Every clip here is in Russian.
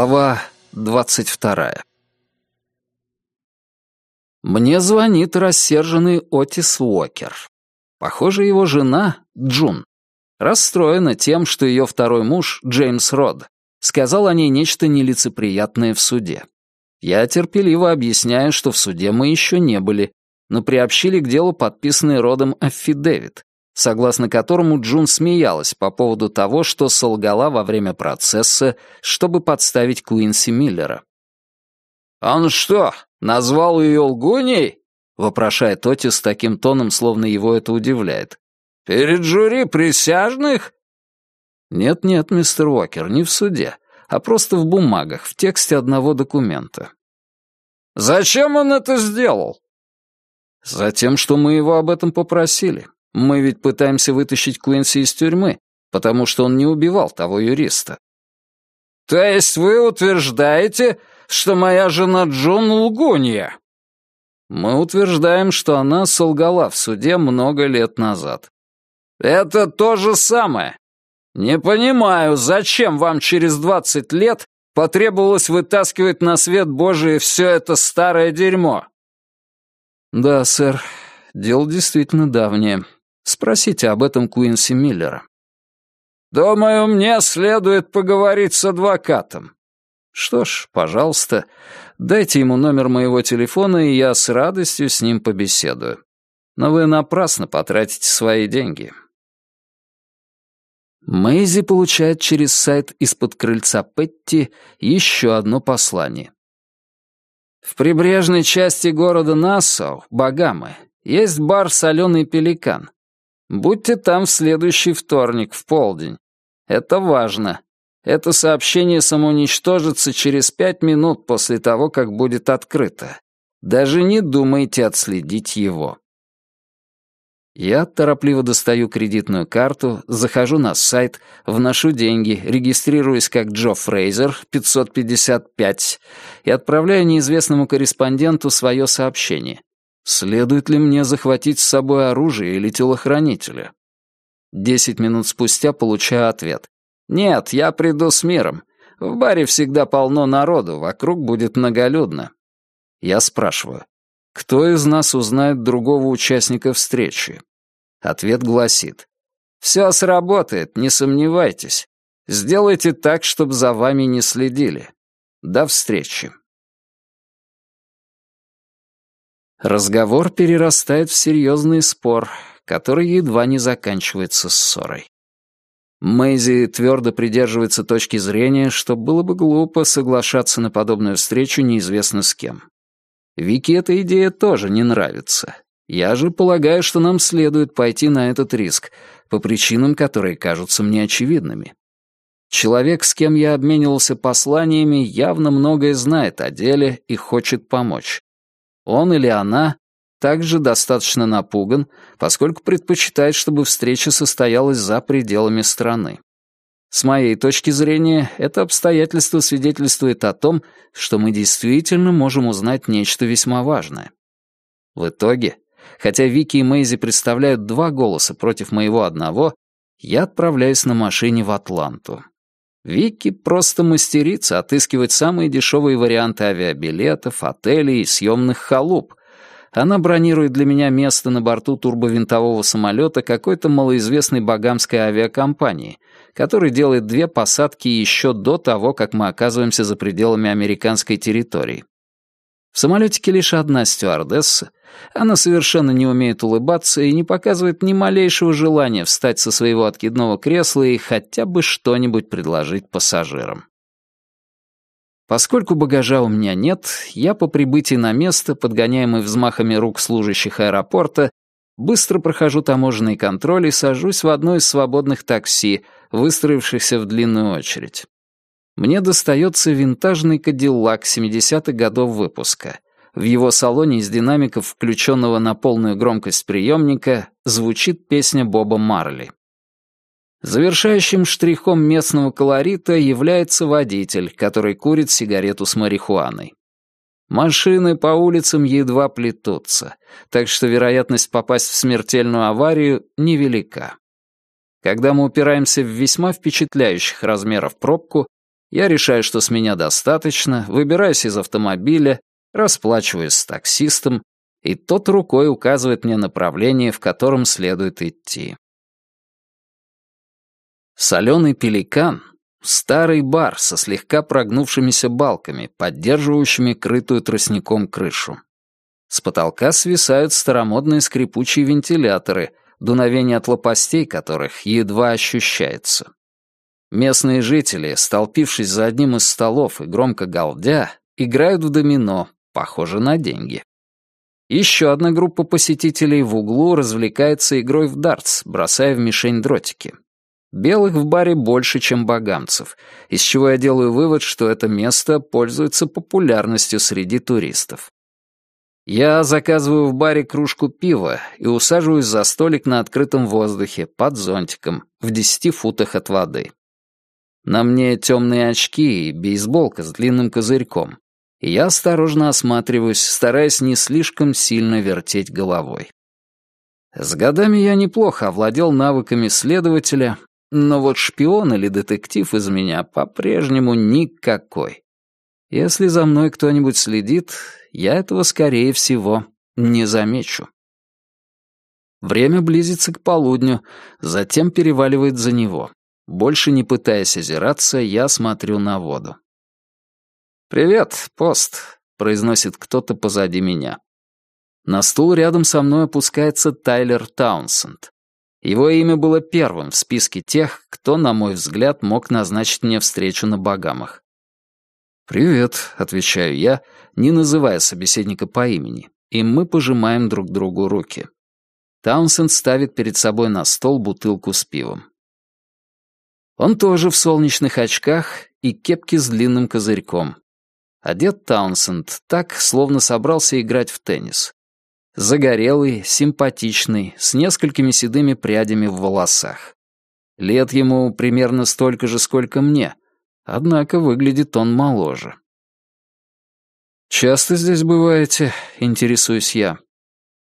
Глава двадцать вторая. Мне звонит рассерженный Отис Уокер. Похоже, его жена, Джун, расстроена тем, что ее второй муж, Джеймс Род, сказал о ней нечто нелицеприятное в суде. Я терпеливо объясняю, что в суде мы еще не были, но приобщили к делу подписанный Родом аффидевит, согласно которому Джун смеялась по поводу того, что солгала во время процесса, чтобы подставить Куинси Миллера. «Он что, назвал ее лгуней?» — вопрошает Отис таким тоном, словно его это удивляет. «Перед жюри присяжных?» «Нет-нет, мистер Уокер, не в суде, а просто в бумагах, в тексте одного документа». «Зачем он это сделал?» «Затем, что мы его об этом попросили. Мы ведь пытаемся вытащить Куинси из тюрьмы, потому что он не убивал того юриста». «То есть вы утверждаете, что моя жена Джон лгунья?» «Мы утверждаем, что она солгала в суде много лет назад». «Это то же самое. Не понимаю, зачем вам через двадцать лет потребовалось вытаскивать на свет Божий все это старое дерьмо?» «Да, сэр, дело действительно давнее. Спросите об этом Куинси Миллера». «Думаю, мне следует поговорить с адвокатом». «Что ж, пожалуйста, дайте ему номер моего телефона, и я с радостью с ним побеседую. Но вы напрасно потратите свои деньги». Мэйзи получает через сайт из-под крыльца Петти еще одно послание. В прибрежной части города Нассау, Багамы, есть бар «Соленый пеликан». Будьте там в следующий вторник, в полдень. Это важно. Это сообщение самоуничтожится через пять минут после того, как будет открыто. Даже не думайте отследить его. Я торопливо достаю кредитную карту, захожу на сайт, вношу деньги, регистрируюсь как Джо Фрейзер, 555, и отправляю неизвестному корреспонденту свое сообщение. Следует ли мне захватить с собой оружие или телохранителя? Десять минут спустя получаю ответ. «Нет, я приду с миром. В баре всегда полно народу, вокруг будет многолюдно». Я спрашиваю, кто из нас узнает другого участника встречи? Ответ гласит, «Все сработает, не сомневайтесь. Сделайте так, чтобы за вами не следили. До встречи». Разговор перерастает в серьезный спор, который едва не заканчивается ссорой. Мэйзи твердо придерживается точки зрения, что было бы глупо соглашаться на подобную встречу неизвестно с кем. Вики эта идея тоже не нравится. Я же полагаю, что нам следует пойти на этот риск, по причинам, которые кажутся мне очевидными. Человек, с кем я обменивался посланиями, явно многое знает о деле и хочет помочь он или она также достаточно напуган, поскольку предпочитает, чтобы встреча состоялась за пределами страны. С моей точки зрения, это обстоятельство свидетельствует о том, что мы действительно можем узнать нечто весьма важное. В итоге, хотя Вики и Мэйзи представляют два голоса против моего одного, я отправляюсь на машине в Атланту. Вики просто мастерица отыскивать самые дешевые варианты авиабилетов, отелей и съемных халуп. Она бронирует для меня место на борту турбовинтового самолета какой-то малоизвестной багамской авиакомпании, который делает две посадки еще до того, как мы оказываемся за пределами американской территории. В самолетике лишь одна стюардесса. Она совершенно не умеет улыбаться и не показывает ни малейшего желания встать со своего откидного кресла и хотя бы что-нибудь предложить пассажирам. Поскольку багажа у меня нет, я по прибытии на место, подгоняемый взмахами рук служащих аэропорта, быстро прохожу таможенный контроль и сажусь в одно из свободных такси, выстроившихся в длинную очередь мне достается винтажный кадиллак 70-х годов выпуска. В его салоне из динамиков, включенного на полную громкость приемника, звучит песня Боба Марли. Завершающим штрихом местного колорита является водитель, который курит сигарету с марихуаной. Машины по улицам едва плетутся, так что вероятность попасть в смертельную аварию невелика. Когда мы упираемся в весьма впечатляющих размеров пробку, Я решаю, что с меня достаточно, выбираюсь из автомобиля, расплачиваюсь с таксистом, и тот рукой указывает мне направление, в котором следует идти. Соленый пеликан — старый бар со слегка прогнувшимися балками, поддерживающими крытую тростником крышу. С потолка свисают старомодные скрипучие вентиляторы, дуновение от лопастей которых едва ощущается. Местные жители, столпившись за одним из столов и громко галдя, играют в домино, похоже на деньги. Еще одна группа посетителей в углу развлекается игрой в дартс, бросая в мишень дротики. Белых в баре больше, чем богамцев, из чего я делаю вывод, что это место пользуется популярностью среди туристов. Я заказываю в баре кружку пива и усаживаюсь за столик на открытом воздухе, под зонтиком, в десяти футах от воды. На мне темные очки и бейсболка с длинным козырьком. И я осторожно осматриваюсь, стараясь не слишком сильно вертеть головой. С годами я неплохо овладел навыками следователя, но вот шпион или детектив из меня по-прежнему никакой. Если за мной кто-нибудь следит, я этого, скорее всего, не замечу. Время близится к полудню, затем переваливает за него. Больше не пытаясь озираться, я смотрю на воду. «Привет, пост», — произносит кто-то позади меня. На стул рядом со мной опускается Тайлер Таунсенд. Его имя было первым в списке тех, кто, на мой взгляд, мог назначить мне встречу на Багамах. «Привет», — отвечаю я, не называя собеседника по имени, и мы пожимаем друг другу руки. Таунсенд ставит перед собой на стол бутылку с пивом. Он тоже в солнечных очках и кепке с длинным козырьком. Одет Таунсенд так, словно собрался играть в теннис. Загорелый, симпатичный, с несколькими седыми прядями в волосах. Лет ему примерно столько же, сколько мне, однако выглядит он моложе. «Часто здесь бываете?» — интересуюсь я.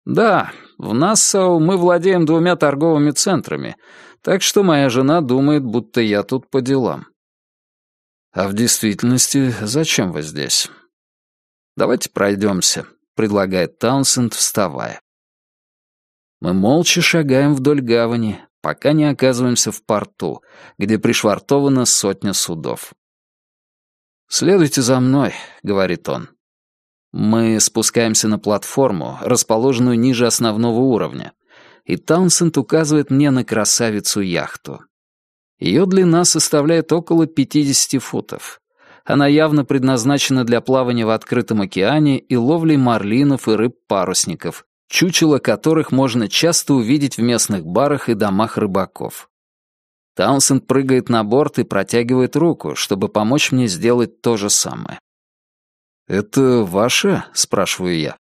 «Да, в Нассау мы владеем двумя торговыми центрами, так что моя жена думает, будто я тут по делам. А в действительности, зачем вы здесь? Давайте пройдемся, предлагает Таунсенд, вставая. Мы молча шагаем вдоль гавани, пока не оказываемся в порту, где пришвартована сотня судов. «Следуйте за мной», — говорит он. Мы спускаемся на платформу, расположенную ниже основного уровня, и Таунсенд указывает мне на красавицу-яхту. Ее длина составляет около 50 футов. Она явно предназначена для плавания в открытом океане и ловли марлинов и рыб-парусников, чучело которых можно часто увидеть в местных барах и домах рыбаков. Таунсенд прыгает на борт и протягивает руку, чтобы помочь мне сделать то же самое. «Это ваше?» — спрашиваю я.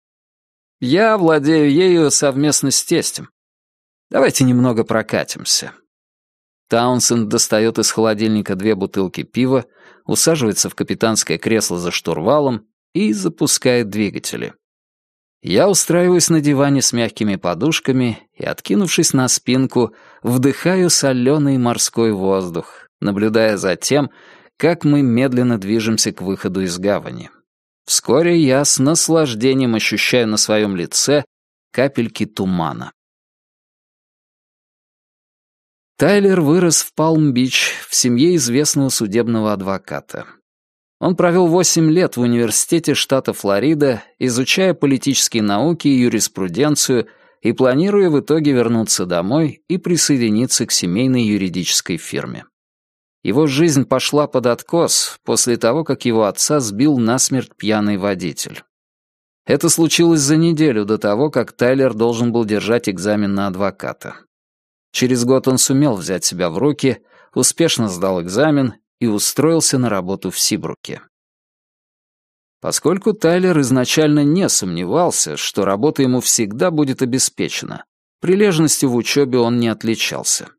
«Я владею ею совместно с тестем. Давайте немного прокатимся». Таунсенд достает из холодильника две бутылки пива, усаживается в капитанское кресло за штурвалом и запускает двигатели. Я устраиваюсь на диване с мягкими подушками и, откинувшись на спинку, вдыхаю соленый морской воздух, наблюдая за тем, как мы медленно движемся к выходу из гавани. Вскоре я с наслаждением ощущаю на своем лице капельки тумана. Тайлер вырос в Палм-Бич в семье известного судебного адвоката. Он провел 8 лет в университете штата Флорида, изучая политические науки и юриспруденцию и планируя в итоге вернуться домой и присоединиться к семейной юридической фирме. Его жизнь пошла под откос после того, как его отца сбил насмерть пьяный водитель. Это случилось за неделю до того, как Тайлер должен был держать экзамен на адвоката. Через год он сумел взять себя в руки, успешно сдал экзамен и устроился на работу в Сибруке. Поскольку Тайлер изначально не сомневался, что работа ему всегда будет обеспечена, прилежностью в учебе он не отличался.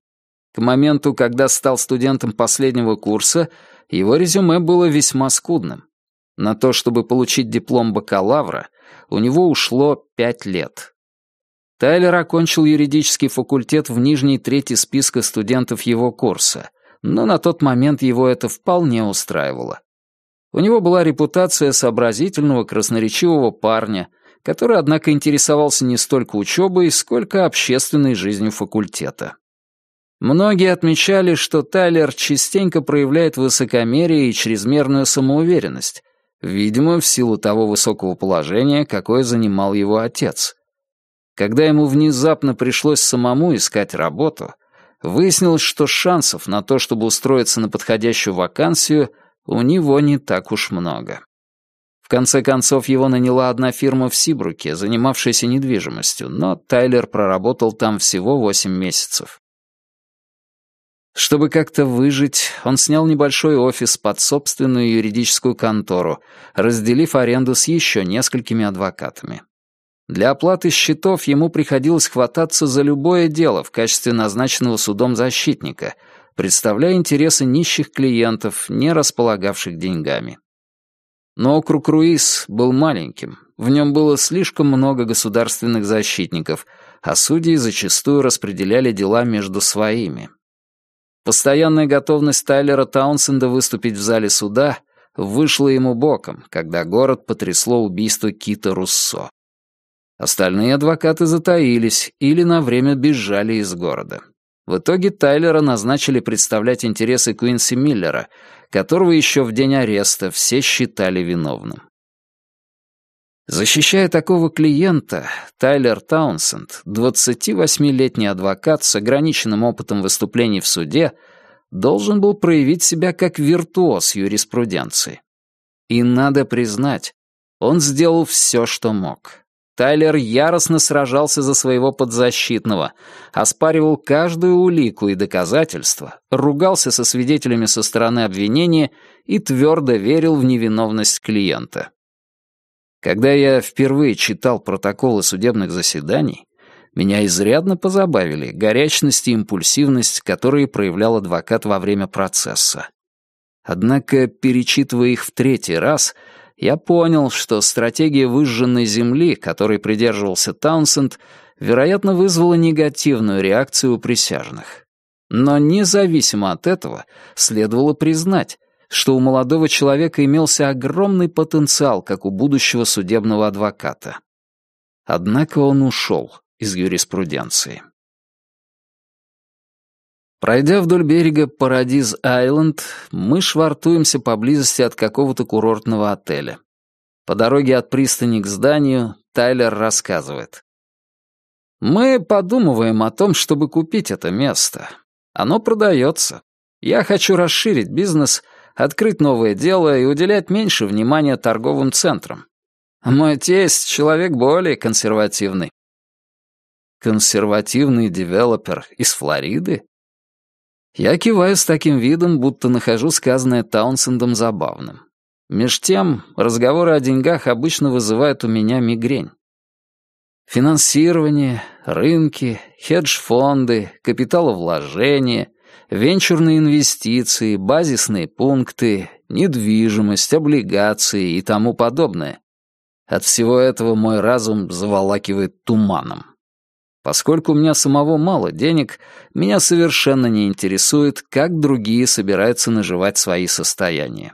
К моменту, когда стал студентом последнего курса, его резюме было весьма скудным. На то, чтобы получить диплом бакалавра, у него ушло пять лет. Тайлер окончил юридический факультет в нижней трети списка студентов его курса, но на тот момент его это вполне устраивало. У него была репутация сообразительного красноречивого парня, который, однако, интересовался не столько учебой, сколько общественной жизнью факультета. Многие отмечали, что Тайлер частенько проявляет высокомерие и чрезмерную самоуверенность, видимо, в силу того высокого положения, какое занимал его отец. Когда ему внезапно пришлось самому искать работу, выяснилось, что шансов на то, чтобы устроиться на подходящую вакансию, у него не так уж много. В конце концов, его наняла одна фирма в Сибруке, занимавшаяся недвижимостью, но Тайлер проработал там всего 8 месяцев. Чтобы как-то выжить, он снял небольшой офис под собственную юридическую контору, разделив аренду с еще несколькими адвокатами. Для оплаты счетов ему приходилось хвататься за любое дело в качестве назначенного судом защитника, представляя интересы нищих клиентов, не располагавших деньгами. Но округ Руис был маленьким, в нем было слишком много государственных защитников, а судьи зачастую распределяли дела между своими. Постоянная готовность Тайлера Таунсенда выступить в зале суда вышла ему боком, когда город потрясло убийство Кита Руссо. Остальные адвокаты затаились или на время бежали из города. В итоге Тайлера назначили представлять интересы Куинси Миллера, которого еще в день ареста все считали виновным. Защищая такого клиента, Тайлер Таунсенд, 28-летний адвокат с ограниченным опытом выступлений в суде, должен был проявить себя как виртуоз юриспруденции. И надо признать, он сделал все, что мог. Тайлер яростно сражался за своего подзащитного, оспаривал каждую улику и доказательство, ругался со свидетелями со стороны обвинения и твердо верил в невиновность клиента. Когда я впервые читал протоколы судебных заседаний, меня изрядно позабавили горячность и импульсивность, которые проявлял адвокат во время процесса. Однако, перечитывая их в третий раз, я понял, что стратегия выжженной земли, которой придерживался Таунсенд, вероятно, вызвала негативную реакцию у присяжных. Но независимо от этого, следовало признать, что у молодого человека имелся огромный потенциал, как у будущего судебного адвоката. Однако он ушел из юриспруденции. Пройдя вдоль берега Парадиз-Айленд, мы швартуемся поблизости от какого-то курортного отеля. По дороге от пристани к зданию Тайлер рассказывает. «Мы подумываем о том, чтобы купить это место. Оно продается. Я хочу расширить бизнес — открыть новое дело и уделять меньше внимания торговым центрам. Мой тесть — человек более консервативный. Консервативный девелопер из Флориды? Я киваю с таким видом, будто нахожу сказанное Таунсендом забавным. Меж тем, разговоры о деньгах обычно вызывают у меня мигрень. Финансирование, рынки, хедж-фонды, капиталовложения, венчурные инвестиции, базисные пункты, недвижимость, облигации и тому подобное. От всего этого мой разум заволакивает туманом. Поскольку у меня самого мало денег, меня совершенно не интересует, как другие собираются наживать свои состояния.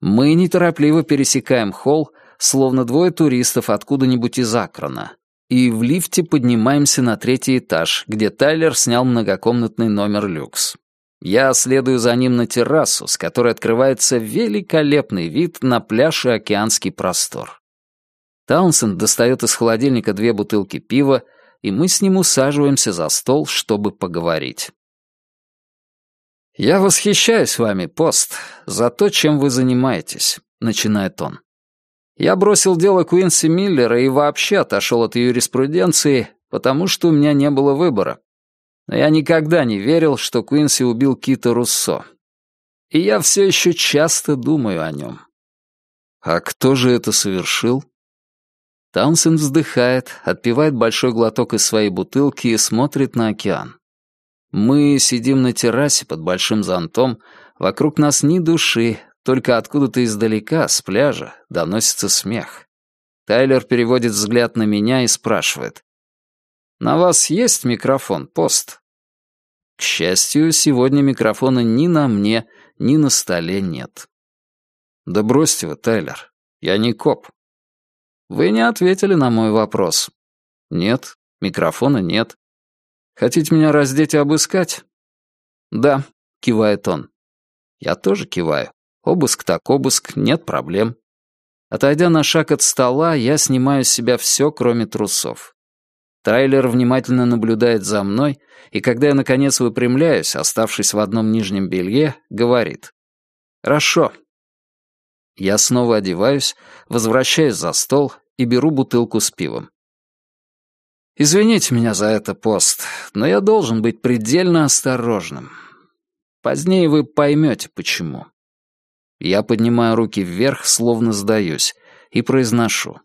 Мы неторопливо пересекаем холл, словно двое туристов откуда-нибудь из Акрона, и в лифте поднимаемся на третий этаж, где Тайлер снял многокомнатный номер люкс. Я следую за ним на террасу, с которой открывается великолепный вид на пляж и океанский простор. Таунсенд достает из холодильника две бутылки пива, и мы с ним усаживаемся за стол, чтобы поговорить. «Я восхищаюсь вами, Пост, за то, чем вы занимаетесь», — начинает он. Я бросил дело Куинси Миллера и вообще отошел от юриспруденции, потому что у меня не было выбора. Но я никогда не верил, что Куинси убил Кита Руссо. И я все еще часто думаю о нем. А кто же это совершил? Таунсен вздыхает, отпивает большой глоток из своей бутылки и смотрит на океан. Мы сидим на террасе под большим зонтом, вокруг нас ни души, только откуда-то издалека, с пляжа, доносится смех. Тайлер переводит взгляд на меня и спрашивает. «На вас есть микрофон, пост?» К счастью, сегодня микрофона ни на мне, ни на столе нет. Да бросьте вы, Тайлер. Я не коп. Вы не ответили на мой вопрос. Нет, микрофона нет. Хотите меня раздеть и обыскать? Да, кивает он. Я тоже киваю. Обыск так обыск, нет проблем. Отойдя на шаг от стола, я снимаю с себя все, кроме трусов. Тайлер внимательно наблюдает за мной, и когда я, наконец, выпрямляюсь, оставшись в одном нижнем белье, говорит. «Хорошо». Я снова одеваюсь, возвращаюсь за стол и беру бутылку с пивом. «Извините меня за это, пост, но я должен быть предельно осторожным. Позднее вы поймете, почему». Я поднимаю руки вверх, словно сдаюсь, и произношу.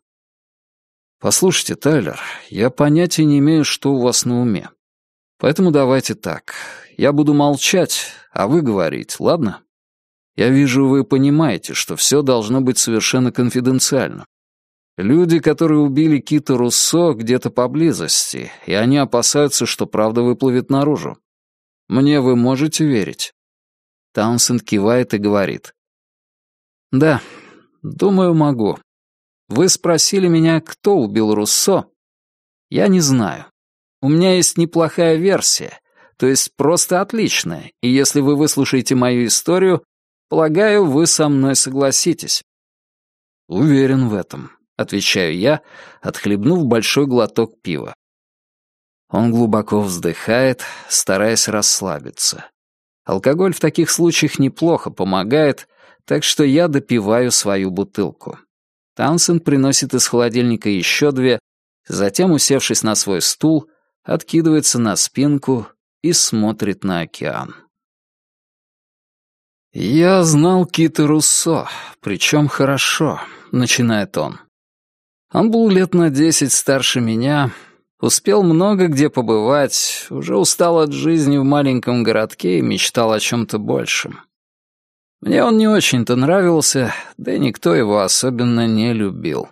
«Послушайте, Тайлер, я понятия не имею, что у вас на уме. Поэтому давайте так. Я буду молчать, а вы говорить, ладно? Я вижу, вы понимаете, что все должно быть совершенно конфиденциально. Люди, которые убили Кита Руссо, где-то поблизости, и они опасаются, что правда выплывет наружу. Мне вы можете верить?» Таунсенд кивает и говорит. «Да, думаю, могу. Вы спросили меня, кто убил Руссо? Я не знаю. У меня есть неплохая версия, то есть просто отличная, и если вы выслушаете мою историю, полагаю, вы со мной согласитесь. Уверен в этом, отвечаю я, отхлебнув большой глоток пива. Он глубоко вздыхает, стараясь расслабиться. Алкоголь в таких случаях неплохо помогает, так что я допиваю свою бутылку. Таунсенд приносит из холодильника еще две, затем, усевшись на свой стул, откидывается на спинку и смотрит на океан. «Я знал Кита Руссо, причем хорошо», — начинает он. Он был лет на десять старше меня, успел много где побывать, уже устал от жизни в маленьком городке и мечтал о чем-то большем. Мне он не очень-то нравился, да и никто его особенно не любил.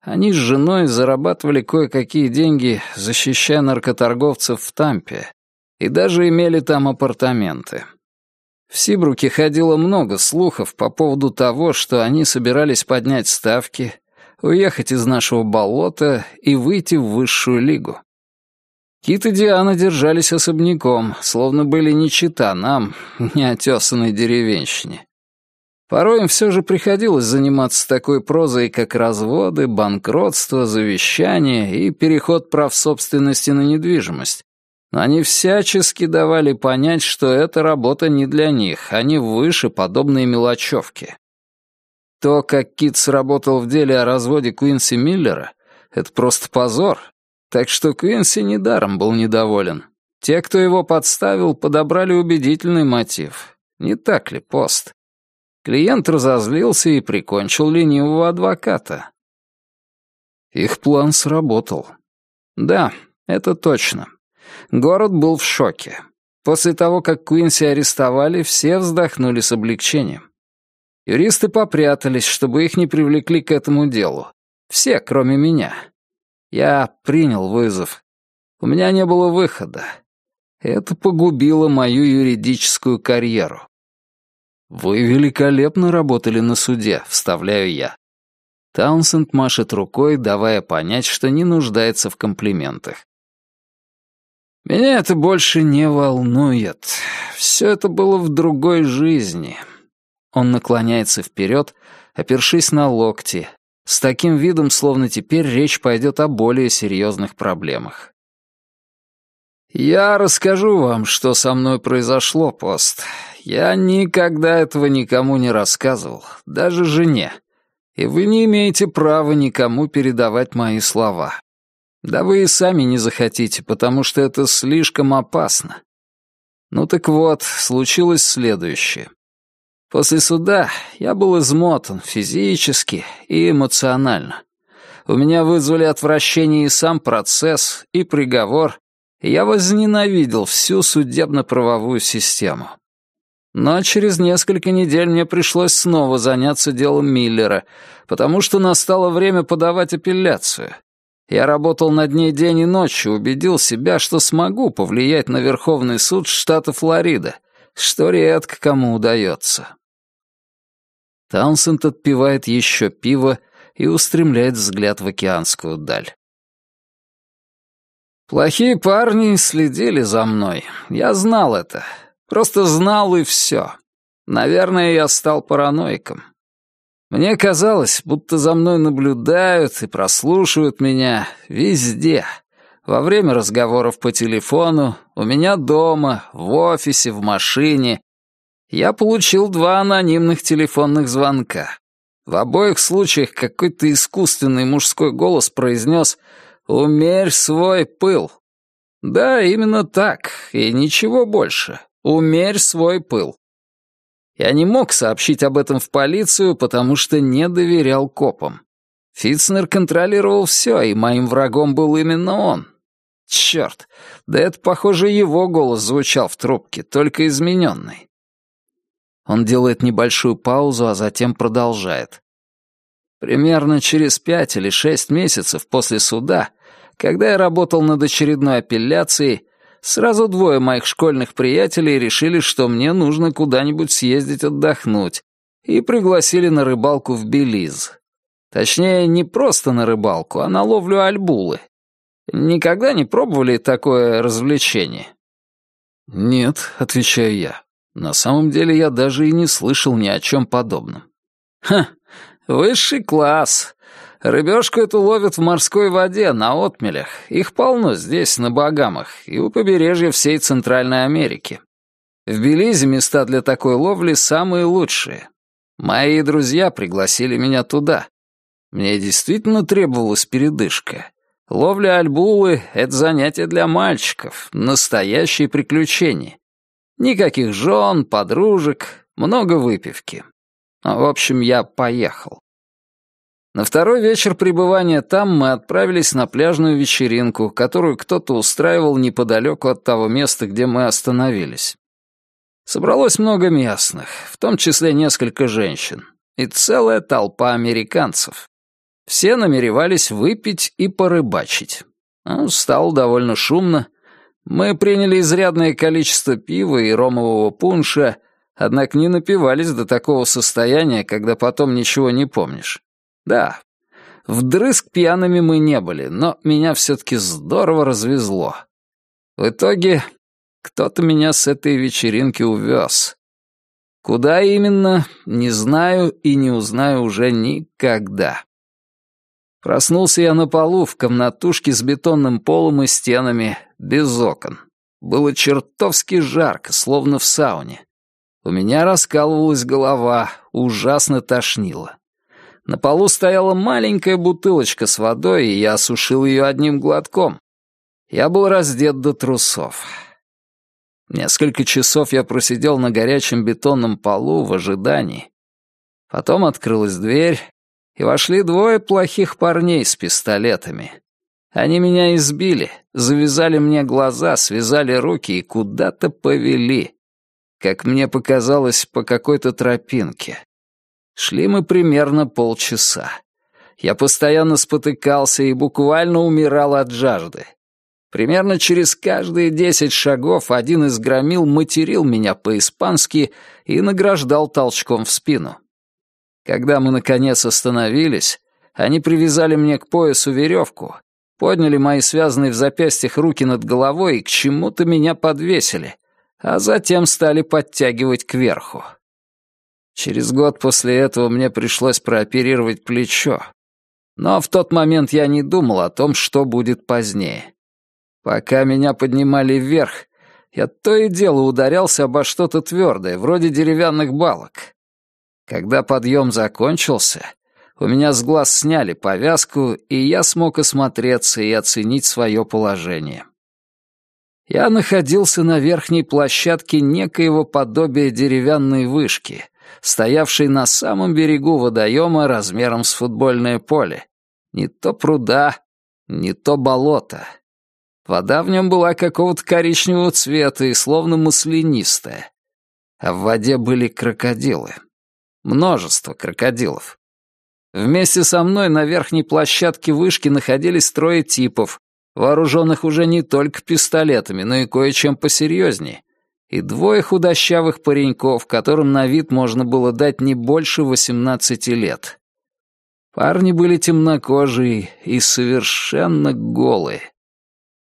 Они с женой зарабатывали кое-какие деньги, защищая наркоторговцев в Тампе, и даже имели там апартаменты. В Сибруке ходило много слухов по поводу того, что они собирались поднять ставки, уехать из нашего болота и выйти в высшую лигу. Кит и Диана держались особняком, словно были не чита нам, неотесанной деревенщине. Порой им все же приходилось заниматься такой прозой, как разводы, банкротство, завещание и переход прав собственности на недвижимость. Но они всячески давали понять, что эта работа не для них, они выше подобные мелочевки. То, как Кит сработал в деле о разводе Куинси Миллера, это просто позор, так что Квинси недаром был недоволен. Те, кто его подставил, подобрали убедительный мотив. Не так ли, пост? Клиент разозлился и прикончил ленивого адвоката. Их план сработал. Да, это точно. Город был в шоке. После того, как Куинси арестовали, все вздохнули с облегчением. Юристы попрятались, чтобы их не привлекли к этому делу. Все, кроме меня. Я принял вызов. У меня не было выхода. Это погубило мою юридическую карьеру. «Вы великолепно работали на суде», — вставляю я. Таунсенд машет рукой, давая понять, что не нуждается в комплиментах. «Меня это больше не волнует. Все это было в другой жизни». Он наклоняется вперед, опершись на локти, с таким видом, словно теперь речь пойдет о более серьезных проблемах. «Я расскажу вам, что со мной произошло, пост. Я никогда этого никому не рассказывал, даже жене. И вы не имеете права никому передавать мои слова. Да вы и сами не захотите, потому что это слишком опасно. Ну так вот, случилось следующее. После суда я был измотан физически и эмоционально. У меня вызвали отвращение и сам процесс, и приговор, и я возненавидел всю судебно-правовую систему. Но через несколько недель мне пришлось снова заняться делом Миллера, потому что настало время подавать апелляцию. Я работал над ней день и ночь и убедил себя, что смогу повлиять на Верховный суд штата Флорида, что редко кому удается. Таунсенд отпивает еще пиво и устремляет взгляд в океанскую даль. Плохие парни следили за мной. Я знал это. Просто знал и все. Наверное, я стал параноиком. Мне казалось, будто за мной наблюдают и прослушивают меня везде. Во время разговоров по телефону, у меня дома, в офисе, в машине. Я получил два анонимных телефонных звонка. В обоих случаях какой-то искусственный мужской голос произнес «Умерь свой пыл». Да, именно так, и ничего больше. Умерь свой пыл. Я не мог сообщить об этом в полицию, потому что не доверял копам. Фитцнер контролировал все, и моим врагом был именно он. Черт, да это, похоже, его голос звучал в трубке, только измененный. Он делает небольшую паузу, а затем продолжает. Примерно через пять или шесть месяцев после суда, когда я работал над очередной апелляцией, Сразу двое моих школьных приятелей решили, что мне нужно куда-нибудь съездить отдохнуть, и пригласили на рыбалку в Белиз. Точнее, не просто на рыбалку, а на ловлю альбулы. Никогда не пробовали такое развлечение? «Нет», — отвечаю я. «На самом деле я даже и не слышал ни о чем подобном». «Ха, высший класс. Рыбешку эту ловят в морской воде, на отмелях. Их полно здесь, на Багамах, и у побережья всей Центральной Америки. В Белизе места для такой ловли самые лучшие. Мои друзья пригласили меня туда. Мне действительно требовалась передышка. Ловля альбулы — это занятие для мальчиков, настоящее приключение. Никаких жен, подружек, много выпивки. В общем, я поехал. На второй вечер пребывания там мы отправились на пляжную вечеринку, которую кто-то устраивал неподалеку от того места, где мы остановились. Собралось много местных, в том числе несколько женщин, и целая толпа американцев. Все намеревались выпить и порыбачить. Ну, стало довольно шумно. Мы приняли изрядное количество пива и ромового пунша, однако не напивались до такого состояния, когда потом ничего не помнишь. Да, вдрызг пьяными мы не были, но меня все-таки здорово развезло. В итоге кто-то меня с этой вечеринки увез. Куда именно, не знаю и не узнаю уже никогда. Проснулся я на полу в комнатушке с бетонным полом и стенами, без окон. Было чертовски жарко, словно в сауне. У меня раскалывалась голова, ужасно тошнило. На полу стояла маленькая бутылочка с водой, и я осушил ее одним глотком. Я был раздет до трусов. Несколько часов я просидел на горячем бетонном полу в ожидании. Потом открылась дверь, и вошли двое плохих парней с пистолетами. Они меня избили, завязали мне глаза, связали руки и куда-то повели. Как мне показалось, по какой-то тропинке. Шли мы примерно полчаса. Я постоянно спотыкался и буквально умирал от жажды. Примерно через каждые десять шагов один из громил материл меня по-испански и награждал толчком в спину. Когда мы, наконец, остановились, они привязали мне к поясу веревку, подняли мои связанные в запястьях руки над головой и к чему-то меня подвесили, а затем стали подтягивать кверху. Через год после этого мне пришлось прооперировать плечо. Но в тот момент я не думал о том, что будет позднее. Пока меня поднимали вверх, я то и дело ударялся обо что-то твердое, вроде деревянных балок. Когда подъем закончился, у меня с глаз сняли повязку, и я смог осмотреться и оценить свое положение. Я находился на верхней площадке некоего подобия деревянной вышки, стоявший на самом берегу водоема размером с футбольное поле. Не то пруда, не то болото. Вода в нем была какого-то коричневого цвета и словно маслянистая. А в воде были крокодилы. Множество крокодилов. Вместе со мной на верхней площадке вышки находились трое типов, вооруженных уже не только пистолетами, но и кое-чем посерьезнее, и двое худощавых пареньков, которым на вид можно было дать не больше 18 лет. Парни были темнокожие и совершенно голые.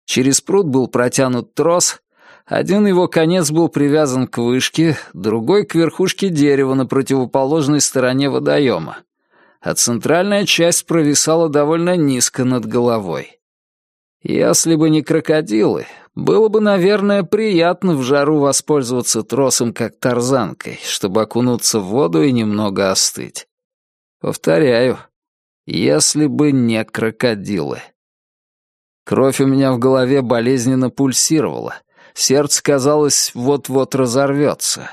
Через пруд был протянут трос, один его конец был привязан к вышке, другой — к верхушке дерева на противоположной стороне водоема, а центральная часть провисала довольно низко над головой. Если бы не крокодилы, было бы, наверное, приятно в жару воспользоваться тросом как тарзанкой, чтобы окунуться в воду и немного остыть. Повторяю, если бы не крокодилы. Кровь у меня в голове болезненно пульсировала. Сердце, казалось, вот-вот разорвется.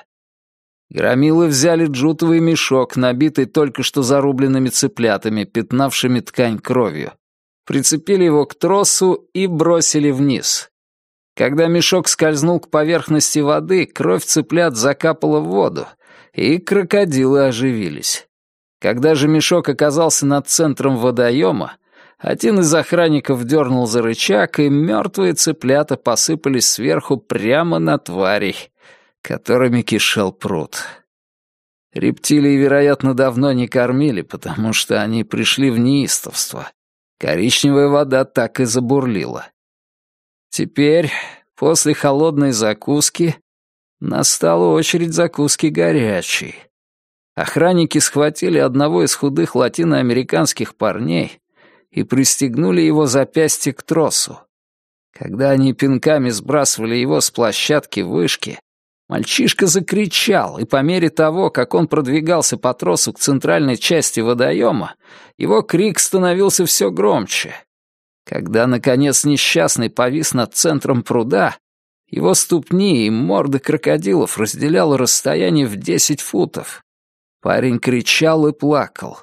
Громилы взяли джутовый мешок, набитый только что зарубленными цыплятами, пятнавшими ткань кровью. Прицепили его к тросу и бросили вниз. Когда мешок скользнул к поверхности воды, кровь цыплят закапала в воду, и крокодилы оживились. Когда же мешок оказался над центром водоема, один из охранников дернул за рычаг, и мертвые цыплята посыпались сверху прямо на тварей, которыми кишел пруд. Рептилии, вероятно, давно не кормили, потому что они пришли в неистовство. Коричневая вода так и забурлила. Теперь, после холодной закуски, настала очередь закуски горячей. Охранники схватили одного из худых латиноамериканских парней и пристегнули его запястье к тросу. Когда они пинками сбрасывали его с площадки вышки, мальчишка закричал, и по мере того, как он продвигался по тросу к центральной части водоема, его крик становился все громче. Когда, наконец, несчастный повис над центром пруда, его ступни и морды крокодилов разделяло расстояние в десять футов. Парень кричал и плакал.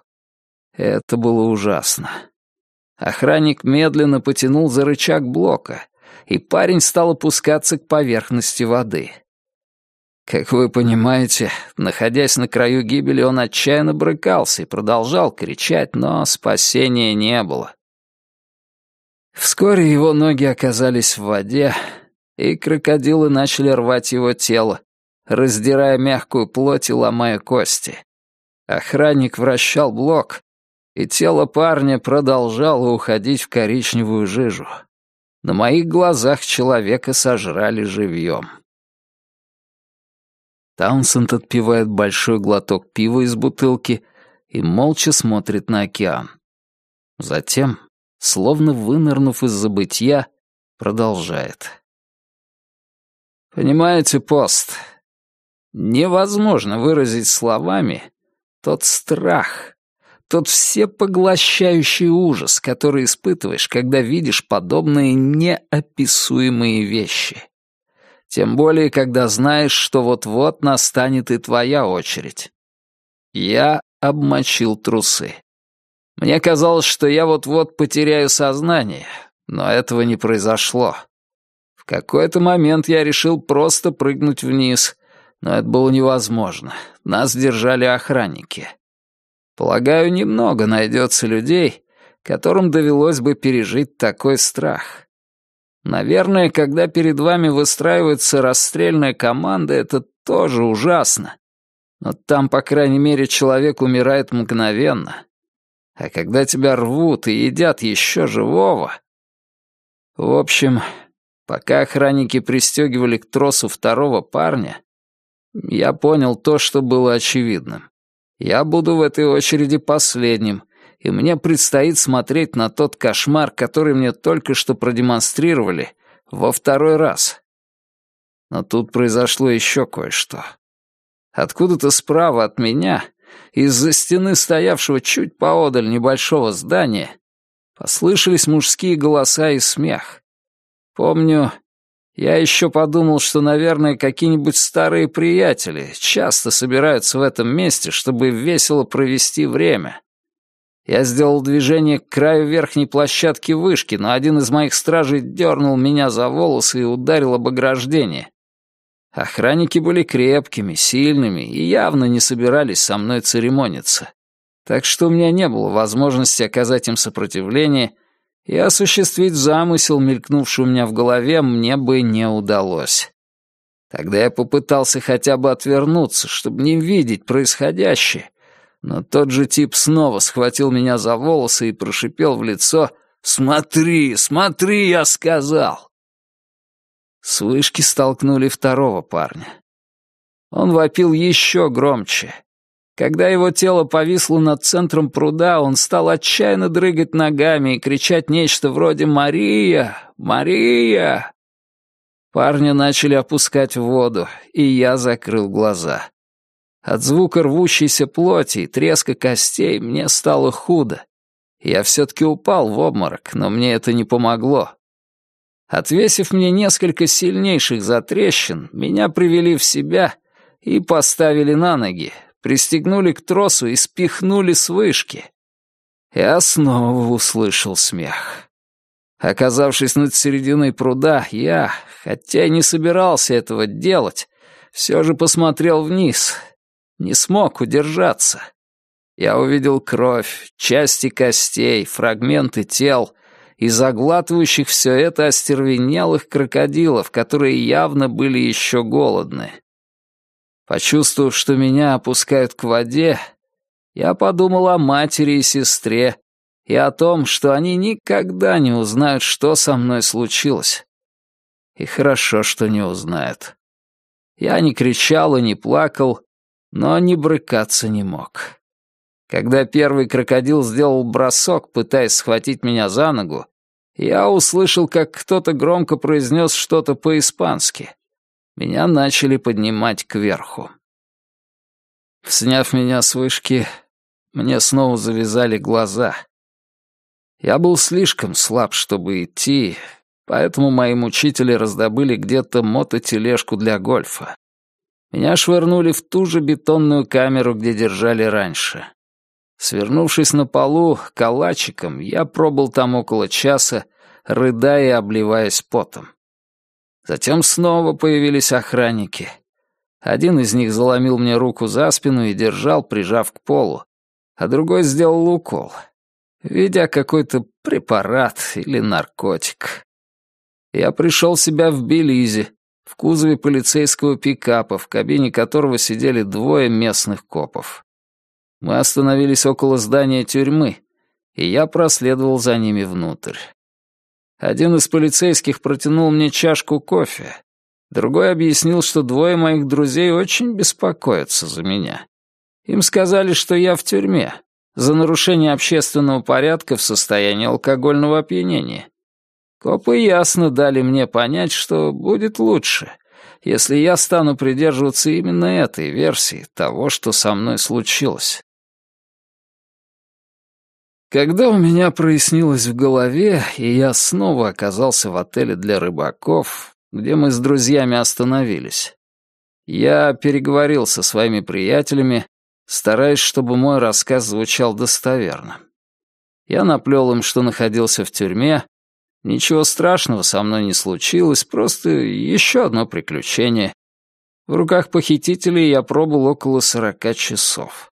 Это было ужасно. Охранник медленно потянул за рычаг блока, и парень стал опускаться к поверхности воды. Как вы понимаете, находясь на краю гибели, он отчаянно брыкался и продолжал кричать, но спасения не было. Вскоре его ноги оказались в воде, и крокодилы начали рвать его тело, раздирая мягкую плоть и ломая кости. Охранник вращал блок, и тело парня продолжало уходить в коричневую жижу. На моих глазах человека сожрали живьем. Таунсенд отпивает большой глоток пива из бутылки и молча смотрит на океан. Затем словно вынырнув из забытья, продолжает. «Понимаете, пост, невозможно выразить словами тот страх, тот всепоглощающий ужас, который испытываешь, когда видишь подобные неописуемые вещи. Тем более, когда знаешь, что вот-вот настанет и твоя очередь. Я обмочил трусы. Мне казалось, что я вот-вот потеряю сознание, но этого не произошло. В какой-то момент я решил просто прыгнуть вниз, но это было невозможно. Нас держали охранники. Полагаю, немного найдется людей, которым довелось бы пережить такой страх. Наверное, когда перед вами выстраивается расстрельная команда, это тоже ужасно. Но там, по крайней мере, человек умирает мгновенно. А когда тебя рвут и едят еще живого... В общем, пока охранники пристегивали к тросу второго парня, я понял то, что было очевидным. Я буду в этой очереди последним, и мне предстоит смотреть на тот кошмар, который мне только что продемонстрировали, во второй раз. Но тут произошло еще кое-что. Откуда-то справа от меня из-за стены стоявшего чуть поодаль небольшого здания послышались мужские голоса и смех. Помню, я еще подумал, что, наверное, какие-нибудь старые приятели часто собираются в этом месте, чтобы весело провести время. Я сделал движение к краю верхней площадки вышки, но один из моих стражей дернул меня за волосы и ударил об ограждение. Охранники были крепкими, сильными и явно не собирались со мной церемониться. Так что у меня не было возможности оказать им сопротивление, и осуществить замысел, мелькнувший у меня в голове, мне бы не удалось. Тогда я попытался хотя бы отвернуться, чтобы не видеть происходящее, но тот же тип снова схватил меня за волосы и прошипел в лицо «Смотри, смотри, я сказал!» С вышки столкнули второго парня. Он вопил еще громче. Когда его тело повисло над центром пруда, он стал отчаянно дрыгать ногами и кричать нечто вроде «Мария! Мария!». Парня начали опускать в воду, и я закрыл глаза. От звука рвущейся плоти и треска костей мне стало худо. Я все-таки упал в обморок, но мне это не помогло. Отвесив мне несколько сильнейших затрещин, меня привели в себя и поставили на ноги, пристегнули к тросу и спихнули с вышки. Я снова услышал смех. Оказавшись над серединой пруда, я, хотя и не собирался этого делать, все же посмотрел вниз. Не смог удержаться. Я увидел кровь, части костей, фрагменты тел и заглатывающих все это остервенелых крокодилов, которые явно были еще голодны. Почувствовав, что меня опускают к воде, я подумал о матери и сестре и о том, что они никогда не узнают, что со мной случилось. И хорошо, что не узнают. Я не кричал и не плакал, но не брыкаться не мог. Когда первый крокодил сделал бросок, пытаясь схватить меня за ногу, я услышал, как кто-то громко произнес что-то по-испански. Меня начали поднимать кверху. Сняв меня с вышки, мне снова завязали глаза. Я был слишком слаб, чтобы идти, поэтому мои мучители раздобыли где-то мототележку для гольфа. Меня швырнули в ту же бетонную камеру, где держали раньше. Свернувшись на полу калачиком, я пробыл там около часа, рыдая и обливаясь потом. Затем снова появились охранники. Один из них заломил мне руку за спину и держал, прижав к полу, а другой сделал укол, видя какой-то препарат или наркотик. Я пришел в себя в Белизе, в кузове полицейского пикапа, в кабине которого сидели двое местных копов. Мы остановились около здания тюрьмы, и я проследовал за ними внутрь. Один из полицейских протянул мне чашку кофе, другой объяснил, что двое моих друзей очень беспокоятся за меня. Им сказали, что я в тюрьме за нарушение общественного порядка в состоянии алкогольного опьянения. Копы ясно дали мне понять, что будет лучше, если я стану придерживаться именно этой версии того, что со мной случилось. Когда у меня прояснилось в голове, и я снова оказался в отеле для рыбаков, где мы с друзьями остановились, я переговорил со своими приятелями, стараясь, чтобы мой рассказ звучал достоверно. Я наплел им, что находился в тюрьме, ничего страшного со мной не случилось, просто еще одно приключение. В руках похитителей я пробыл около сорока часов.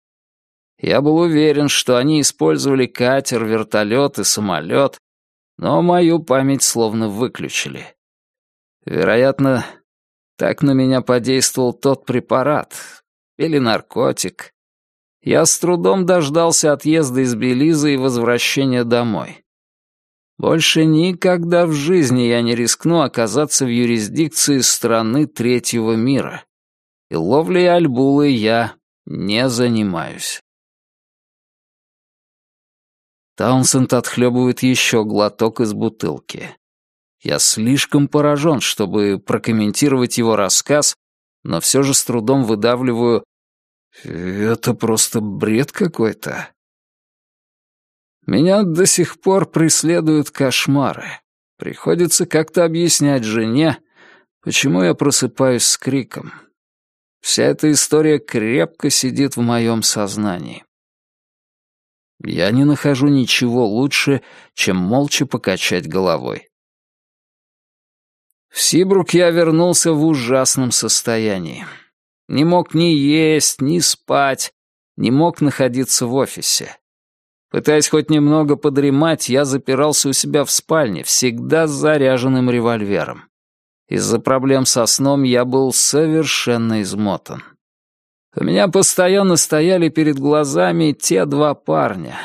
Я был уверен, что они использовали катер, вертолет и самолет, но мою память словно выключили. Вероятно, так на меня подействовал тот препарат или наркотик. Я с трудом дождался отъезда из Белиза и возвращения домой. Больше никогда в жизни я не рискну оказаться в юрисдикции страны третьего мира. И ловлей альбулы я не занимаюсь. Таунсенд отхлебывает еще глоток из бутылки. Я слишком поражен, чтобы прокомментировать его рассказ, но все же с трудом выдавливаю «Это просто бред какой-то». Меня до сих пор преследуют кошмары. Приходится как-то объяснять жене, почему я просыпаюсь с криком. Вся эта история крепко сидит в моем сознании. Я не нахожу ничего лучше, чем молча покачать головой. В Сибрук я вернулся в ужасном состоянии. Не мог ни есть, ни спать, не мог находиться в офисе. Пытаясь хоть немного подремать, я запирался у себя в спальне, всегда с заряженным револьвером. Из-за проблем со сном я был совершенно измотан. У меня постоянно стояли перед глазами те два парня.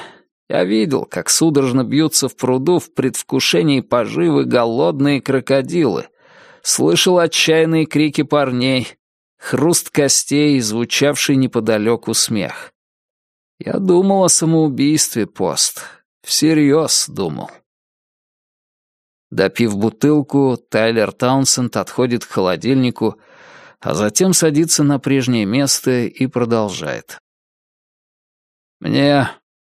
Я видел, как судорожно бьются в пруду в предвкушении поживы голодные крокодилы. Слышал отчаянные крики парней, хруст костей и звучавший неподалеку смех. Я думал о самоубийстве, пост. Всерьез думал. Допив бутылку, Тайлер Таунсенд отходит к холодильнику, а затем садится на прежнее место и продолжает. Мне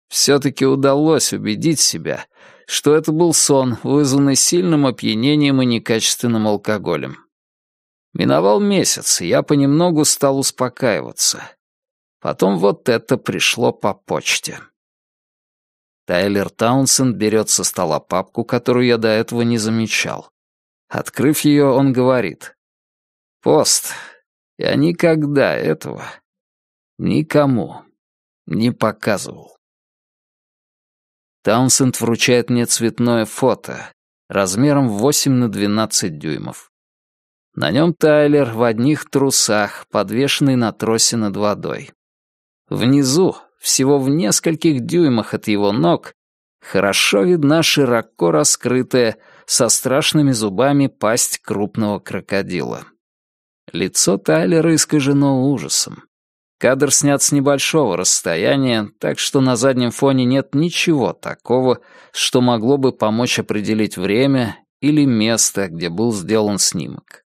все-таки удалось убедить себя, что это был сон, вызванный сильным опьянением и некачественным алкоголем. Миновал месяц, и я понемногу стал успокаиваться. Потом вот это пришло по почте. Тайлер Таунсенд берет со стола папку, которую я до этого не замечал. Открыв ее, он говорит. «Пост. Я никогда этого никому не показывал». Таунсенд вручает мне цветное фото, размером 8 на 12 дюймов. На нем Тайлер в одних трусах, подвешенный на тросе над водой. Внизу, всего в нескольких дюймах от его ног, хорошо видна широко раскрытая, со страшными зубами пасть крупного крокодила. Лицо Тайлера искажено ужасом. Кадр снят с небольшого расстояния, так что на заднем фоне нет ничего такого, что могло бы помочь определить время или место, где был сделан снимок.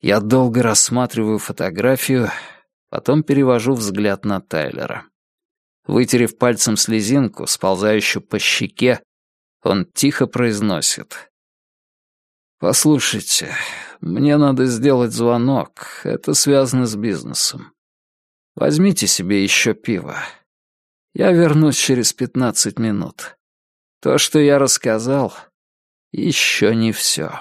Я долго рассматриваю фотографию, Потом перевожу взгляд на Тайлера. Вытерев пальцем слезинку, сползающую по щеке, он тихо произносит. «Послушайте, мне надо сделать звонок. Это связано с бизнесом. Возьмите себе еще пиво. Я вернусь через пятнадцать минут. То, что я рассказал, еще не все».